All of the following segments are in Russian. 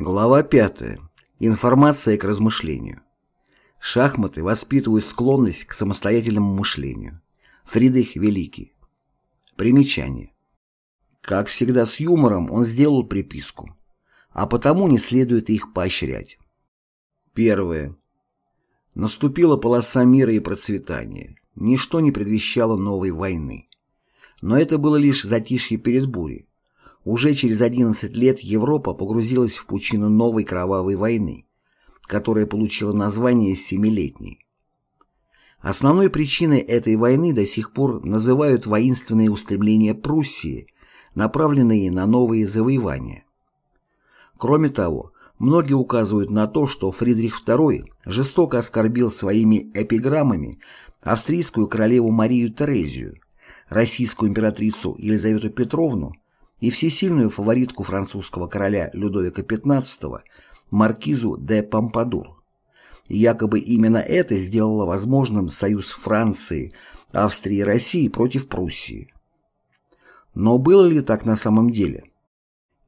Глава 5. Информация к размышлению. Шахматы воспитывают склонность к самостоятельному мышлению. Фридрих Великий. Примечание. Как всегда с юмором он сделал приписку. А потому не следует их поощрять. Первое. Наступила полоса мира и процветания. Ничто не предвещало новой войны. Но это было лишь затишье перед бурей. Уже через 11 лет Европа погрузилась в пучину новой кровавой войны, которая получила название «Семилетней». Основной причиной этой войны до сих пор называют воинственные устремления Пруссии, направленные на новые завоевания. Кроме того, многие указывают на то, что Фридрих II жестоко оскорбил своими эпиграммами австрийскую королеву Марию Терезию, российскую императрицу Елизавету Петровну и всесильную фаворитку французского короля Людовика XV маркизу де Помпадур. Якобы именно это сделало возможным союз Франции, Австрии и России против Пруссии. Но было ли так на самом деле?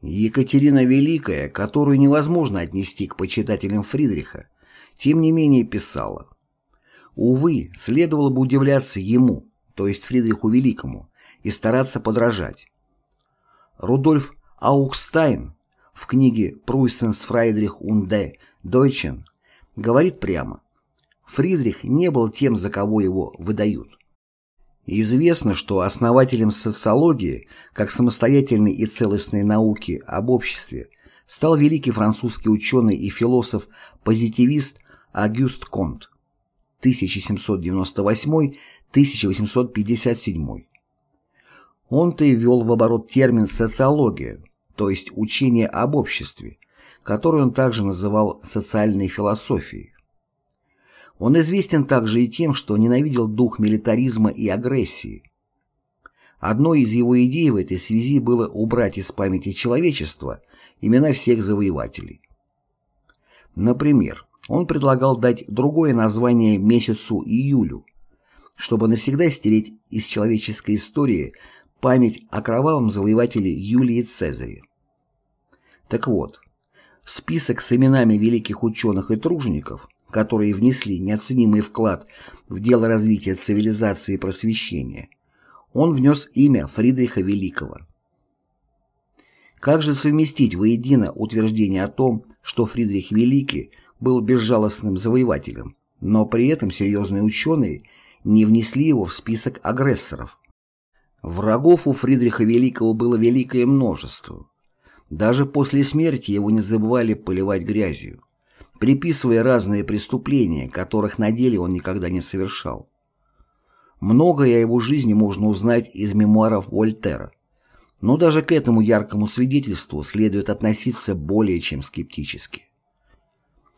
Екатерина Великая, которую невозможно отнести к почитателям Фридриха, тем не менее писала Увы, следовало бы удивляться ему, то есть Фридриху Великому, и стараться подражать. Рудольф Аукстайн в книге «Пруйсенс Фрайдрих унде Дойчен» говорит прямо, Фридрих не был тем, за кого его выдают. Известно, что основателем социологии, как самостоятельной и целостной науки об обществе, стал великий французский ученый и философ-позитивист Агюст Конт 1798-1857. Он-то и ввел в оборот термин «социология», то есть учение об обществе, которое он также называл социальной философией. Он известен также и тем, что ненавидел дух милитаризма и агрессии. Одной из его идей в этой связи было убрать из памяти человечества имена всех завоевателей. Например, он предлагал дать другое название месяцу июлю, чтобы навсегда стереть из человеческой истории память о кровавом завоевателе Юлии Цезаре. Так вот, список с именами великих ученых и тружеников, которые внесли неоценимый вклад в дело развития цивилизации и просвещения, он внес имя Фридриха Великого. Как же совместить воедино утверждение о том, что Фридрих Великий был безжалостным завоевателем, но при этом серьезные ученые не внесли его в список агрессоров? Врагов у Фридриха Великого было великое множество. Даже после смерти его не забывали поливать грязью, приписывая разные преступления, которых на деле он никогда не совершал. Многое о его жизни можно узнать из мемуаров Вольтера, но даже к этому яркому свидетельству следует относиться более чем скептически.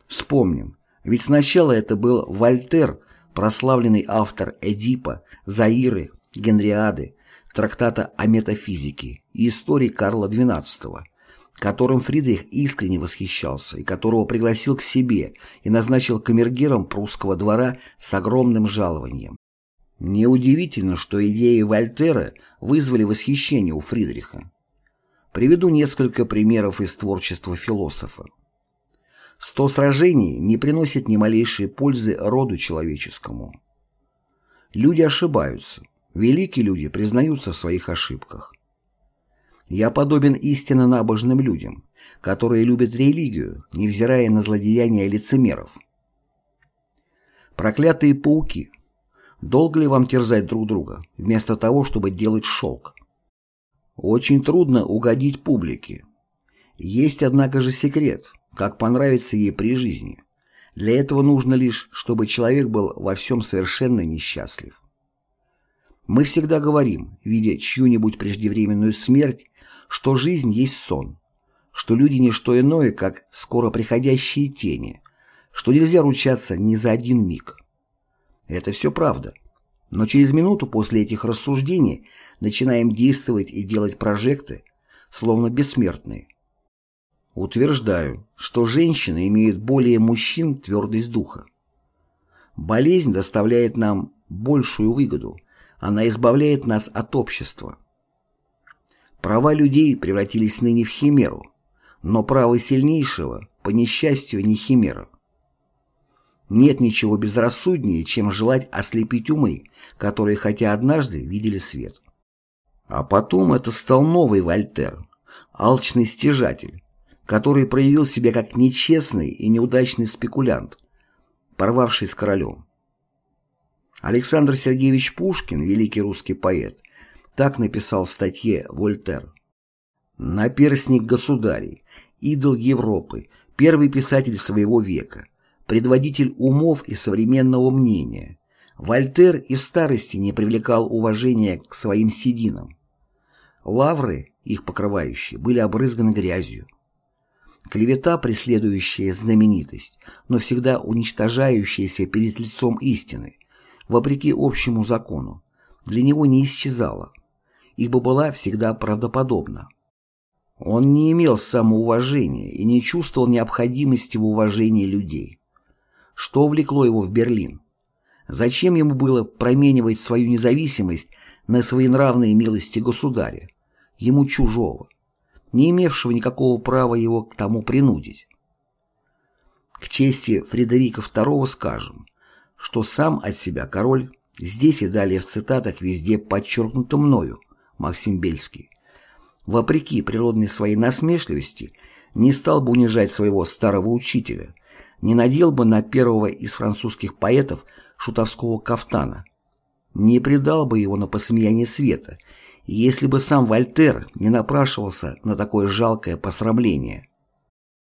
Вспомним, ведь сначала это был Вольтер, прославленный автор Эдипа, Заиры, Генриады, трактата о метафизике и истории Карла XII, которым Фридрих искренне восхищался и которого пригласил к себе и назначил камергером прусского двора с огромным жалованием. Неудивительно, что идеи Вольтера вызвали восхищение у Фридриха. Приведу несколько примеров из творчества философа. Сто сражений не приносит ни малейшей пользы роду человеческому. Люди ошибаются, Великие люди признаются в своих ошибках. Я подобен истинно набожным людям, которые любят религию, невзирая на злодеяния лицемеров. Проклятые пауки. Долго ли вам терзать друг друга, вместо того, чтобы делать шелк? Очень трудно угодить публике. Есть, однако же, секрет, как понравится ей при жизни. Для этого нужно лишь, чтобы человек был во всем совершенно несчастлив. Мы всегда говорим, видя чью-нибудь преждевременную смерть, что жизнь есть сон, что люди не что иное, как скоро приходящие тени, что нельзя ручаться ни за один миг. Это все правда. Но через минуту после этих рассуждений начинаем действовать и делать прожекты, словно бессмертные. Утверждаю, что женщины имеют более мужчин твердость духа. Болезнь доставляет нам большую выгоду – она избавляет нас от общества. Права людей превратились ныне в химеру, но право сильнейшего, по несчастью, не химера. Нет ничего безрассуднее, чем желать ослепить умы, которые хотя однажды видели свет. А потом это стал новый Вольтер, алчный стяжатель, который проявил себя как нечестный и неудачный спекулянт, порвавший с королем. Александр Сергеевич Пушкин, великий русский поэт, так написал в статье «Вольтер». «Наперсник государей, идол Европы, первый писатель своего века, предводитель умов и современного мнения. Вольтер и в старости не привлекал уважения к своим сединам. Лавры, их покрывающие, были обрызганы грязью. Клевета, преследующая знаменитость, но всегда уничтожающаяся перед лицом истины, вопреки общему закону, для него не исчезала, ибо была всегда правдоподобна. Он не имел самоуважения и не чувствовал необходимости в уважении людей. Что влекло его в Берлин? Зачем ему было променивать свою независимость на своенравные милости государя, ему чужого, не имевшего никакого права его к тому принудить? К чести Фредерика II скажем, что сам от себя король, здесь и далее в цитатах везде подчеркнуто мною, Максим Бельский, вопреки природной своей насмешливости, не стал бы унижать своего старого учителя, не надел бы на первого из французских поэтов шутовского кафтана, не предал бы его на посмеяние света, если бы сам Вольтер не напрашивался на такое жалкое посрамление.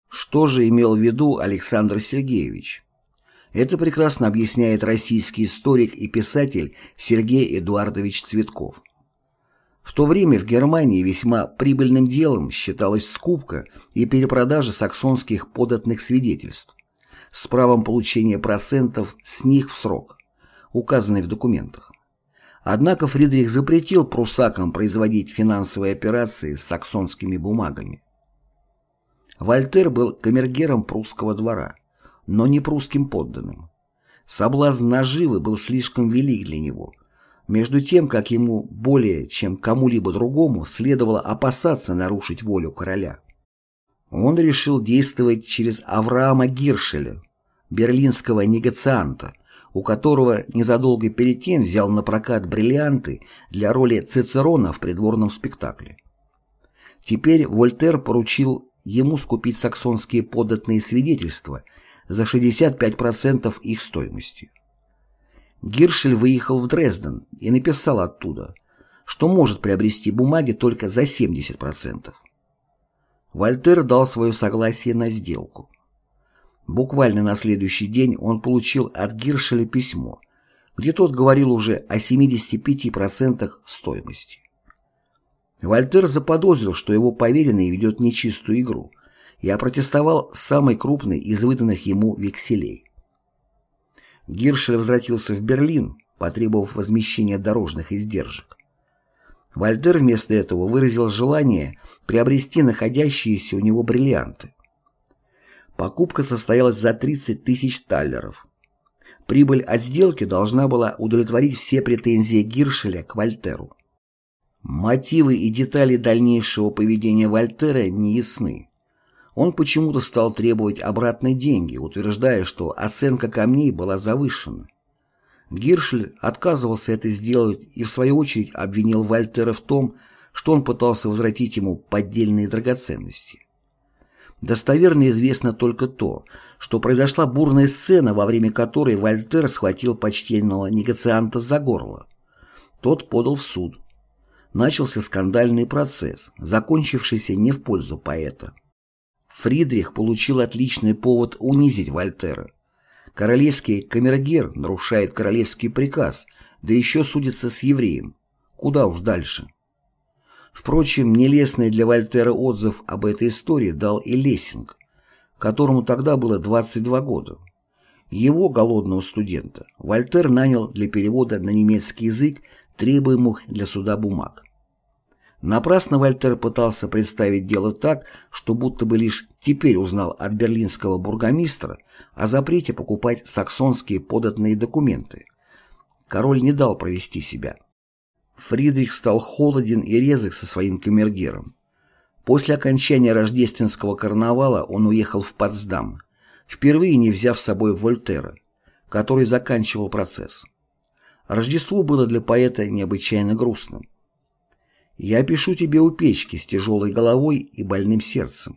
Что же имел в виду Александр Сергеевич? Это прекрасно объясняет российский историк и писатель Сергей Эдуардович Цветков. В то время в Германии весьма прибыльным делом считалась скупка и перепродажа саксонских податных свидетельств с правом получения процентов с них в срок, указанный в документах. Однако Фридрих запретил прусакам производить финансовые операции с саксонскими бумагами. Вольтер был камергером прусского двора, но не прусским подданным. Соблазн наживы был слишком велик для него, между тем, как ему более чем кому-либо другому следовало опасаться нарушить волю короля. Он решил действовать через Авраама Гиршеля, берлинского негацианта, у которого незадолго перед тем взял на прокат бриллианты для роли Цицерона в придворном спектакле. Теперь Вольтер поручил ему скупить саксонские податные свидетельства за 65% их стоимости. Гиршель выехал в Дрезден и написал оттуда, что может приобрести бумаги только за 70%. Вольтер дал свое согласие на сделку. Буквально на следующий день он получил от Гиршеля письмо, где тот говорил уже о 75% стоимости. Вольтер заподозрил, что его поверенный ведет нечистую игру, и опротестовал самый крупный из выданных ему векселей. Гиршель возвратился в Берлин, потребовав возмещения дорожных издержек. Вольтер вместо этого выразил желание приобрести находящиеся у него бриллианты. Покупка состоялась за 30 тысяч таллеров. Прибыль от сделки должна была удовлетворить все претензии Гиршеля к Вольтеру. Мотивы и детали дальнейшего поведения Вольтера не ясны. Он почему-то стал требовать обратной деньги, утверждая, что оценка камней была завышена. Гиршель отказывался это сделать и в свою очередь обвинил Вольтера в том, что он пытался возвратить ему поддельные драгоценности. Достоверно известно только то, что произошла бурная сцена, во время которой Вольтер схватил почтенного негацианта за горло. Тот подал в суд. Начался скандальный процесс, закончившийся не в пользу поэта. Фридрих получил отличный повод унизить Вольтера. Королевский камергер нарушает королевский приказ, да еще судится с евреем. Куда уж дальше. Впрочем, нелестный для Вольтера отзыв об этой истории дал и Лессинг, которому тогда было 22 года. Его, голодного студента, Вольтер нанял для перевода на немецкий язык требуемых для суда бумаг. Напрасно Вольтер пытался представить дело так, что будто бы лишь теперь узнал от берлинского бургомистра о запрете покупать саксонские податные документы. Король не дал провести себя. Фридрих стал холоден и резок со своим камергером. После окончания рождественского карнавала он уехал в Потсдам, впервые не взяв с собой Вольтера, который заканчивал процесс. Рождество было для поэта необычайно грустным. «Я пишу тебе у печки с тяжелой головой и больным сердцем»,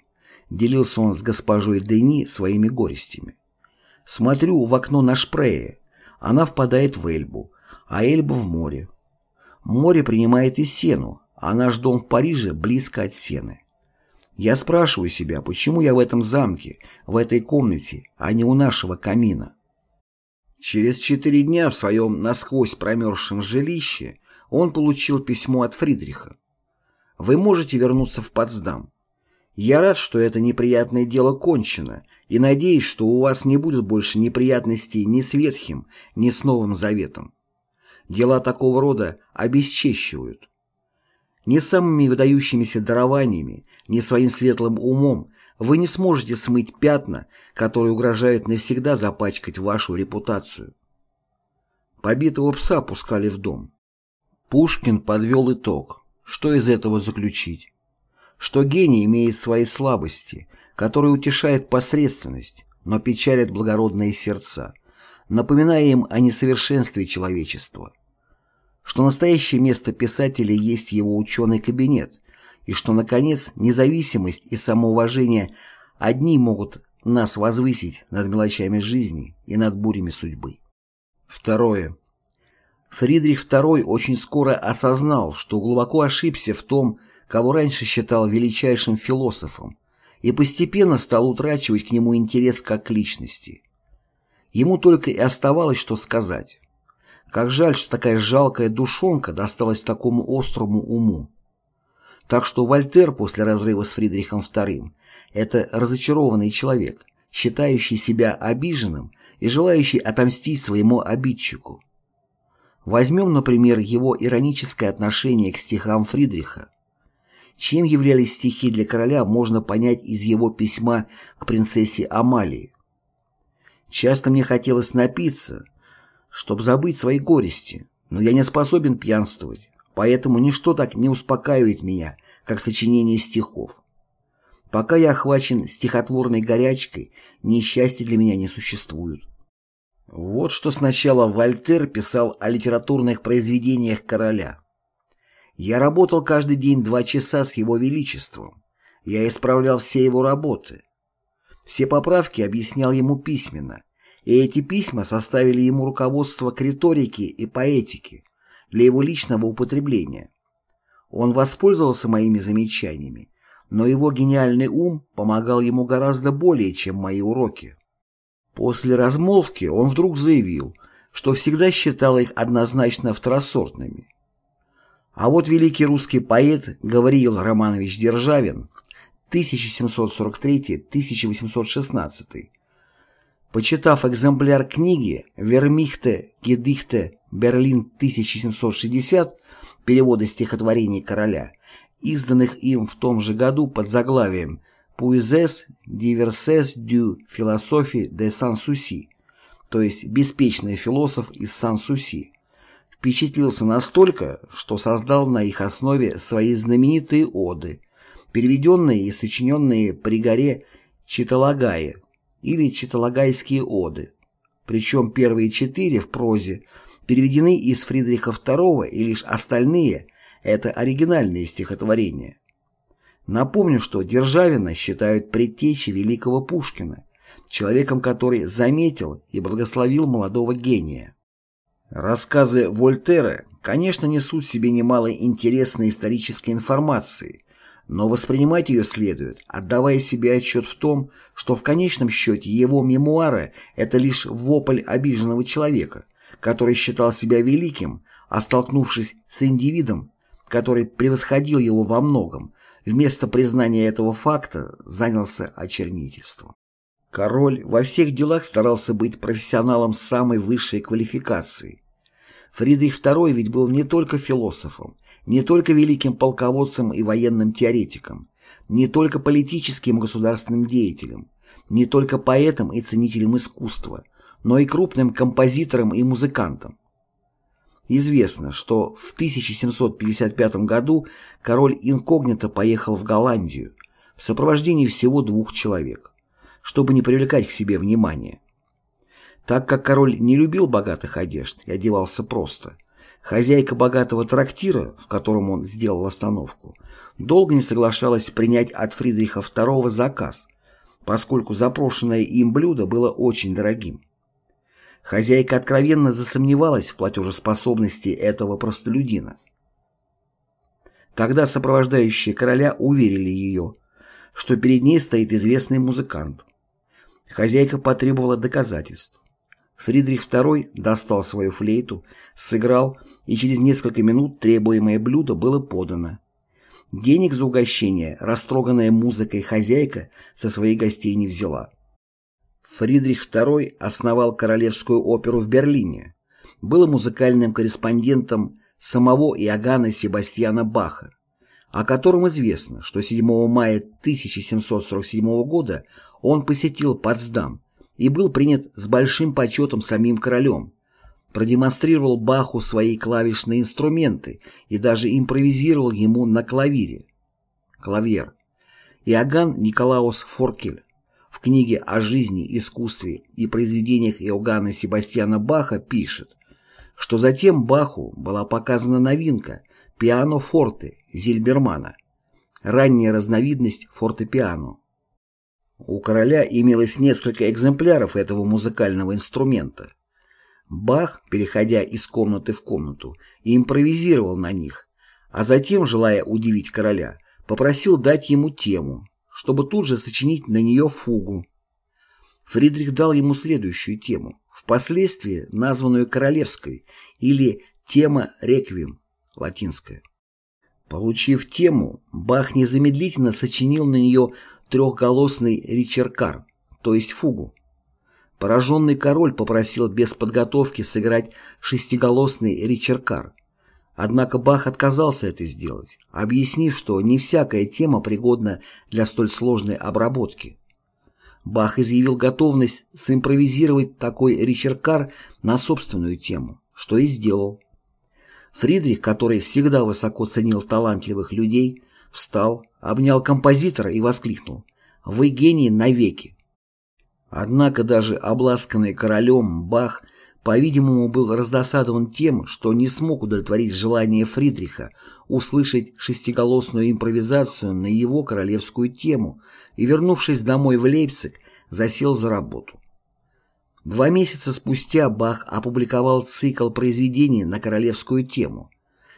делился он с госпожой Дени своими горестями. «Смотрю в окно на Шпрее, она впадает в Эльбу, а Эльба в море. Море принимает и Сену, а наш дом в Париже близко от Сены. Я спрашиваю себя, почему я в этом замке, в этой комнате, а не у нашего камина? Через четыре дня в своем насквозь промерзшем жилище он получил письмо от Фридриха. «Вы можете вернуться в Потсдам. Я рад, что это неприятное дело кончено, и надеюсь, что у вас не будет больше неприятностей ни с Ветхим, ни с Новым Заветом. Дела такого рода обесчещивают. Ни самыми выдающимися дарованиями, ни своим светлым умом вы не сможете смыть пятна, которые угрожают навсегда запачкать вашу репутацию. Побитого пса пускали в дом. Пушкин подвел итог. Что из этого заключить? Что гений имеет свои слабости, которые утешает посредственность, но печалят благородные сердца, напоминая им о несовершенстве человечества. Что настоящее место писателя есть его ученый кабинет, и что, наконец, независимость и самоуважение одни могут нас возвысить над мелочами жизни и над бурями судьбы. Второе. Фридрих II очень скоро осознал, что глубоко ошибся в том, кого раньше считал величайшим философом, и постепенно стал утрачивать к нему интерес как к личности. Ему только и оставалось, что сказать. Как жаль, что такая жалкая душонка досталась такому острому уму. Так что Вольтер после разрыва с Фридрихом II – это разочарованный человек, считающий себя обиженным и желающий отомстить своему обидчику. Возьмем, например, его ироническое отношение к стихам Фридриха. Чем являлись стихи для короля, можно понять из его письма к принцессе Амалии. «Часто мне хотелось напиться, чтобы забыть свои горести, но я не способен пьянствовать, поэтому ничто так не успокаивает меня, как сочинение стихов. Пока я охвачен стихотворной горячкой, несчастья для меня не существует. Вот что сначала Вольтер писал о литературных произведениях короля. Я работал каждый день два часа с его величеством. Я исправлял все его работы. Все поправки объяснял ему письменно, и эти письма составили ему руководство к риторике и поэтике, для его личного употребления. Он воспользовался моими замечаниями, но его гениальный ум помогал ему гораздо более, чем мои уроки. После размолвки он вдруг заявил, что всегда считал их однозначно второсортными. А вот великий русский поэт Гавриил Романович Державин 1743-1816 Почитав экземпляр книги «Вермихте Гедихте Берлин 1760» перевода стихотворений короля, изданных им в том же году под заглавием «Puises diverses du philosophie de Сан-Суси», то есть «Беспечный философ из Сан-Суси», впечатлился настолько, что создал на их основе свои знаменитые оды, переведенные и сочиненные при горе Читалагае, или читалагайские оды. Причем первые четыре в прозе переведены из Фридриха II, и лишь остальные – это оригинальные стихотворения. Напомню, что Державина считают предтечей великого Пушкина, человеком, который заметил и благословил молодого гения. Рассказы Вольтера, конечно, несут в себе немало интересной исторической информации, но воспринимать ее следует, отдавая себе отчет в том, что в конечном счете его мемуары – это лишь вопль обиженного человека, который считал себя великим, а столкнувшись с индивидом, который превосходил его во многом, вместо признания этого факта занялся очернительством. Король во всех делах старался быть профессионалом самой высшей квалификации. Фридрих II ведь был не только философом, не только великим полководцем и военным теоретиком, не только политическим государственным деятелем, не только поэтом и ценителем искусства, но и крупным композитором и музыкантом. Известно, что в 1755 году король инкогнито поехал в Голландию в сопровождении всего двух человек, чтобы не привлекать к себе внимания. Так как король не любил богатых одежд и одевался просто, хозяйка богатого трактира, в котором он сделал остановку, долго не соглашалась принять от Фридриха II заказ, поскольку запрошенное им блюдо было очень дорогим. Хозяйка откровенно засомневалась в платежеспособности этого простолюдина. Тогда сопровождающие короля уверили ее, что перед ней стоит известный музыкант. Хозяйка потребовала доказательств. Фридрих II достал свою флейту, сыграл, и через несколько минут требуемое блюдо было подано. Денег за угощение растроганная музыкой хозяйка со своих гостей не взяла. Фридрих II основал Королевскую оперу в Берлине, был музыкальным корреспондентом самого Иоганна Себастьяна Баха, о котором известно, что 7 мая 1747 года он посетил Потсдам и был принят с большим почетом самим королем, продемонстрировал Баху свои клавишные инструменты и даже импровизировал ему на клавире. Клавьер. Иоганн Николаус Форкель в книге о жизни, искусстве и произведениях Иоганна Себастьяна Баха пишет, что затем Баху была показана новинка пиано-форте Зильбермана, ранняя разновидность фортепиано. У короля имелось несколько экземпляров этого музыкального инструмента. Бах, переходя из комнаты в комнату, импровизировал на них, а затем, желая удивить короля, попросил дать ему тему, чтобы тут же сочинить на нее фугу. Фридрих дал ему следующую тему, впоследствии названную королевской или тема реквием, латинская. Получив тему, Бах незамедлительно сочинил на нее трехголосный ричеркар, то есть фугу. Пораженный король попросил без подготовки сыграть шестиголосный ричеркар, Однако Бах отказался это сделать, объяснив, что не всякая тема пригодна для столь сложной обработки. Бах изъявил готовность симпровизировать такой ричеркар на собственную тему, что и сделал. Фридрих, который всегда высоко ценил талантливых людей, встал, обнял композитора и воскликнул «Вы гений навеки!». Однако даже обласканный королем Бах – по-видимому, был раздосадован тем, что не смог удовлетворить желание Фридриха услышать шестиголосную импровизацию на его королевскую тему и, вернувшись домой в Лейпциг, засел за работу. Два месяца спустя Бах опубликовал цикл произведений на королевскую тему,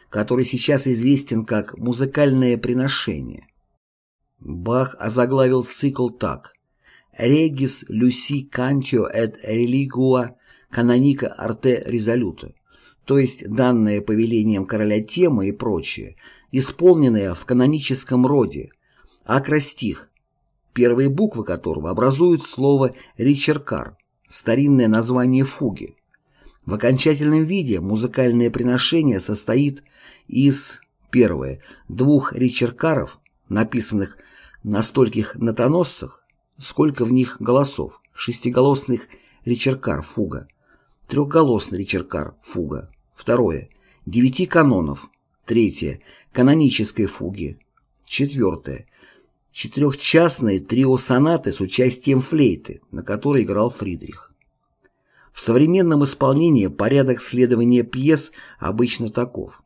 который сейчас известен как «Музыкальное приношение». Бах озаглавил цикл так «Регис Люси Кантио эт религуа каноника арте резолюта, то есть данное повелением короля тема и прочее, исполненное в каноническом роде, акростих, первые буквы которого образуют слово «ричеркар», старинное название фуги. В окончательном виде музыкальное приношение состоит из, первое, двух ричеркаров, написанных на стольких нотоносцах, сколько в них голосов, шестиголосных ричеркар фуга, Трехголосный речеркар, фуга. Второе. Девяти канонов. Третье. Канонической фуги. Четвертое. Четырехчастные трио-сонаты с участием флейты, на которой играл Фридрих. В современном исполнении порядок следования пьес обычно таков.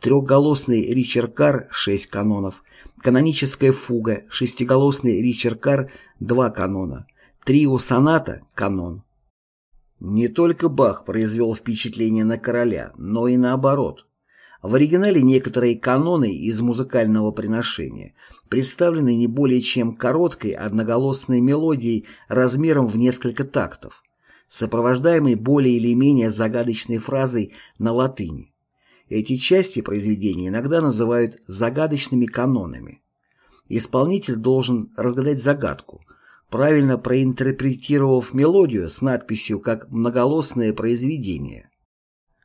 Трехголосный ричеркар – шесть канонов, каноническая фуга, шестиголосный ричеркар – два канона, трио-соната – канон, не только Бах произвел впечатление на короля, но и наоборот. В оригинале некоторые каноны из музыкального приношения представлены не более чем короткой одноголосной мелодией размером в несколько тактов, сопровождаемой более или менее загадочной фразой на латыни. Эти части произведения иногда называют загадочными канонами. Исполнитель должен разгадать загадку – правильно проинтерпретировав мелодию с надписью как многолосное произведение.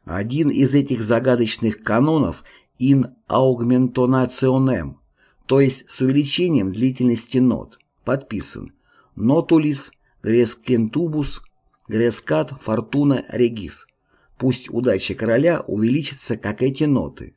Один из этих загадочных канонов «in augmentonationem», то есть с увеличением длительности нот, подписан «notulis grescentubus grescat fortuna regis», Пусть удача короля увеличится, как эти ноты.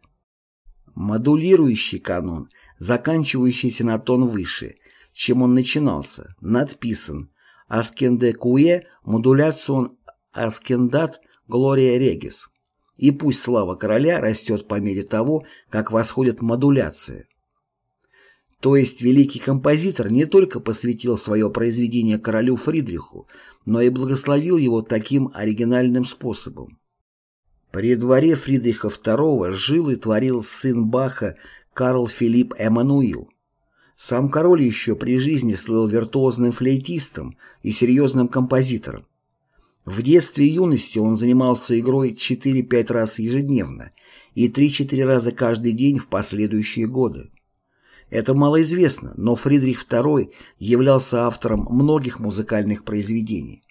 Модулирующий канон, заканчивающийся на тон выше, чем он начинался, надписан «Ascendenteque modulatione ascendat gloria regis». И пусть слава короля растет по мере того, как восходит модуляция. То есть великий композитор не только посвятил свое произведение королю Фридриху, но и благословил его таким оригинальным способом. При дворе Фридриха II жил и творил сын Баха Карл Филипп Эммануил. Сам король еще при жизни слыл виртуозным флейтистом и серьезным композитором. В детстве и юности он занимался игрой 4-5 раз ежедневно и 3-4 раза каждый день в последующие годы. Это малоизвестно, но Фридрих II являлся автором многих музыкальных произведений.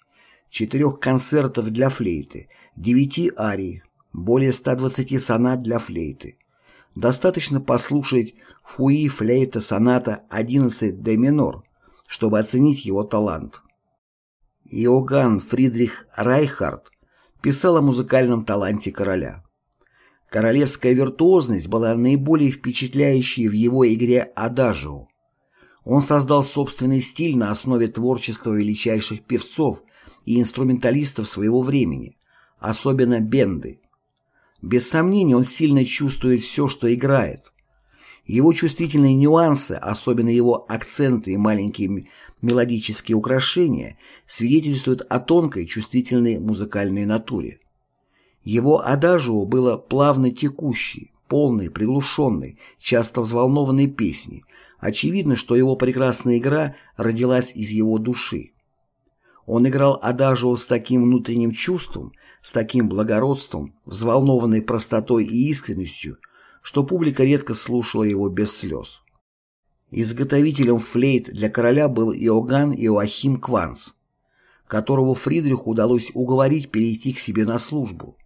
Четырех концертов для флейты, девяти арий, более 120 сонат для флейты. Достаточно послушать «Фуи флейта соната 11 де минор», чтобы оценить его талант. Иоганн Фридрих Райхард писал о музыкальном таланте короля. Королевская виртуозность была наиболее впечатляющей в его игре «Адажио». Он создал собственный стиль на основе творчества величайших певцов и инструменталистов своего времени, особенно бенды. Без сомнения, он сильно чувствует все, что играет. Его чувствительные нюансы, особенно его акценты и маленькие мелодические украшения, свидетельствуют о тонкой чувствительной музыкальной натуре. Его адажио было плавно текущей, полной, приглушенной, часто взволнованной песней. Очевидно, что его прекрасная игра родилась из его души. Он играл адажио с таким внутренним чувством, с таким благородством, взволнованной простотой и искренностью, что публика редко слушала его без слез. Изготовителем флейт для короля был Иоганн Иоахим Кванц, которого Фридриху удалось уговорить перейти к себе на службу.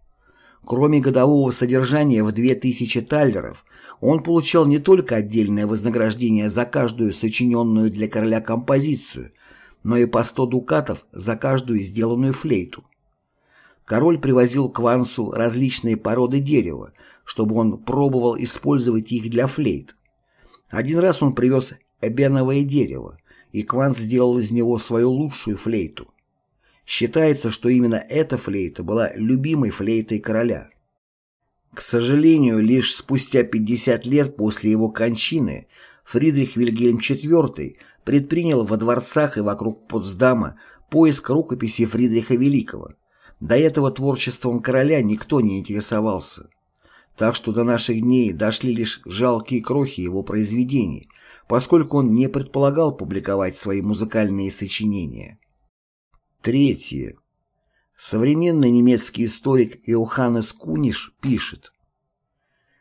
Кроме годового содержания в 2000 таллеров, он получал не только отдельное вознаграждение за каждую сочиненную для короля композицию, но и по 100 дукатов за каждую сделанную флейту. Король привозил к Вансу различные породы дерева, чтобы он пробовал использовать их для флейт. Один раз он привез эбеновое дерево, и Кванс сделал из него свою лучшую флейту. Считается, что именно эта флейта была любимой флейтой короля. К сожалению, лишь спустя 50 лет после его кончины Фридрих Вильгельм IV предпринял во дворцах и вокруг Потсдама поиск рукописи Фридриха Великого. До этого творчеством короля никто не интересовался. Так что до наших дней дошли лишь жалкие крохи его произведений, поскольку он не предполагал публиковать свои музыкальные сочинения. Третье. Современный немецкий историк Иоханнес Куниш пишет,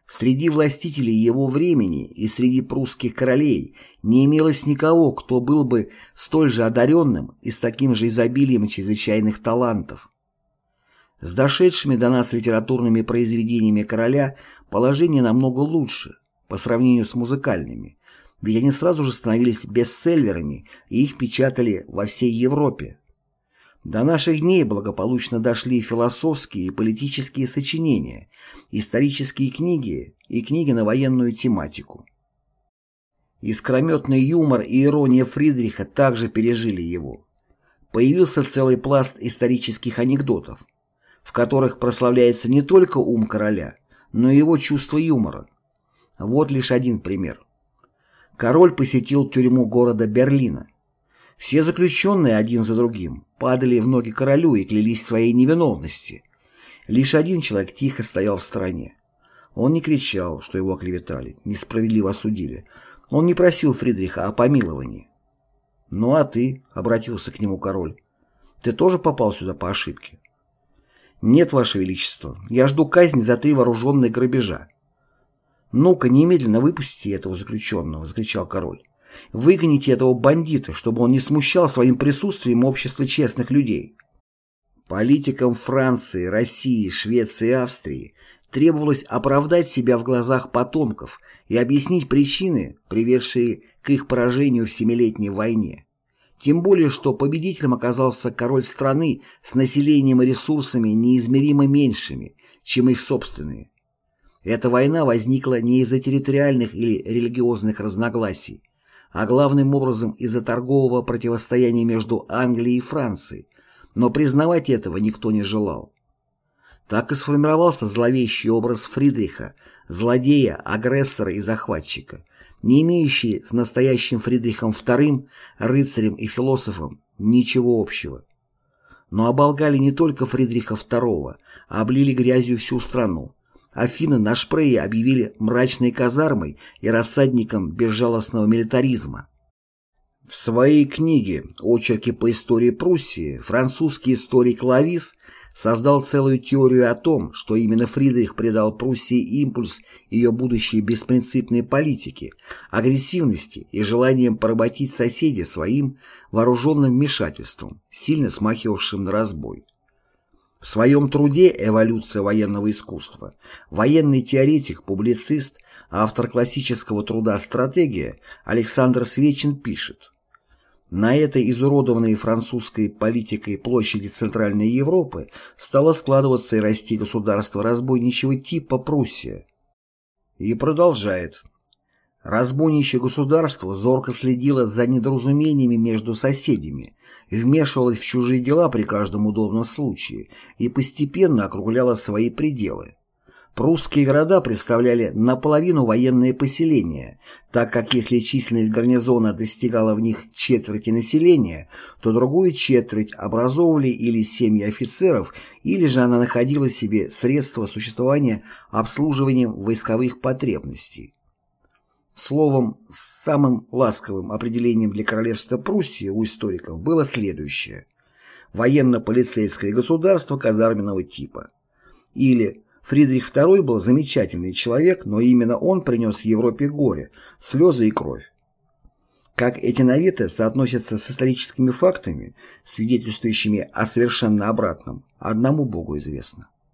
Среди властителей его времени и среди прусских королей не имелось никого, кто был бы столь же одаренным и с таким же изобилием чрезвычайных талантов. С дошедшими до нас литературными произведениями короля положение намного лучше по сравнению с музыкальными, ведь они сразу же становились бестселлерами и их печатали во всей Европе. До наших дней благополучно дошли философские и политические сочинения, исторические книги и книги на военную тематику. Искрометный юмор и ирония Фридриха также пережили его. Появился целый пласт исторических анекдотов, в которых прославляется не только ум короля, но и его чувство юмора. Вот лишь один пример. Король посетил тюрьму города Берлина. Все заключенные один за другим падали в ноги королю и клялись своей невиновности. Лишь один человек тихо стоял в стороне. Он не кричал, что его оклеветали, несправедливо осудили. Он не просил Фридриха о помиловании. «Ну а ты?» — обратился к нему король. «Ты тоже попал сюда по ошибке?» «Нет, Ваше Величество, я жду казни за три вооруженные грабежа». «Ну-ка, немедленно выпустите этого заключенного!» — закричал король. Выгоните этого бандита, чтобы он не смущал своим присутствием общество честных людей. Политикам Франции, России, Швеции и Австрии требовалось оправдать себя в глазах потомков и объяснить причины, приведшие к их поражению в Семилетней войне. Тем более, что победителем оказался король страны с населением и ресурсами неизмеримо меньшими, чем их собственные. Эта война возникла не из-за территориальных или религиозных разногласий, а главным образом из-за торгового противостояния между Англией и Францией, но признавать этого никто не желал. Так и сформировался зловещий образ Фридриха, злодея, агрессора и захватчика, не имеющий с настоящим Фридрихом II, рыцарем и философом, ничего общего. Но оболгали не только Фридриха II, а облили грязью всю страну. Афины на Шпрее объявили мрачной казармой и рассадником безжалостного милитаризма. В своей книге «Очерки по истории Пруссии» французский историк Лавис создал целую теорию о том, что именно Фридрих придал Пруссии импульс ее будущей беспринципной политики, агрессивности и желанием поработить соседей своим вооруженным вмешательством, сильно смахивавшим на разбой. В своем труде «Эволюция военного искусства» военный теоретик, публицист, автор классического труда «Стратегия» Александр Свечин пишет на этой изуродованной французской политикой площади Центральной Европы стало складываться и расти государство разбойничьего типа Пруссия. И продолжает. Разбойничье государство зорко следило за недоразумениями между соседями, вмешивалось в чужие дела при каждом удобном случае и постепенно округляло свои пределы. Прусские города представляли наполовину военные поселения, так как если численность гарнизона достигала в них четверти населения, то другую четверть образовывали или семьи офицеров, или же она находила себе средства существования обслуживанием войсковых потребностей. Словом, самым ласковым определением для королевства Пруссии у историков было следующее – военно-полицейское государство казарменного типа. Или Фридрих II был замечательный человек, но именно он принес Европе горе, слезы и кровь. Как эти наветы соотносятся с историческими фактами, свидетельствующими о совершенно обратном, одному Богу известно.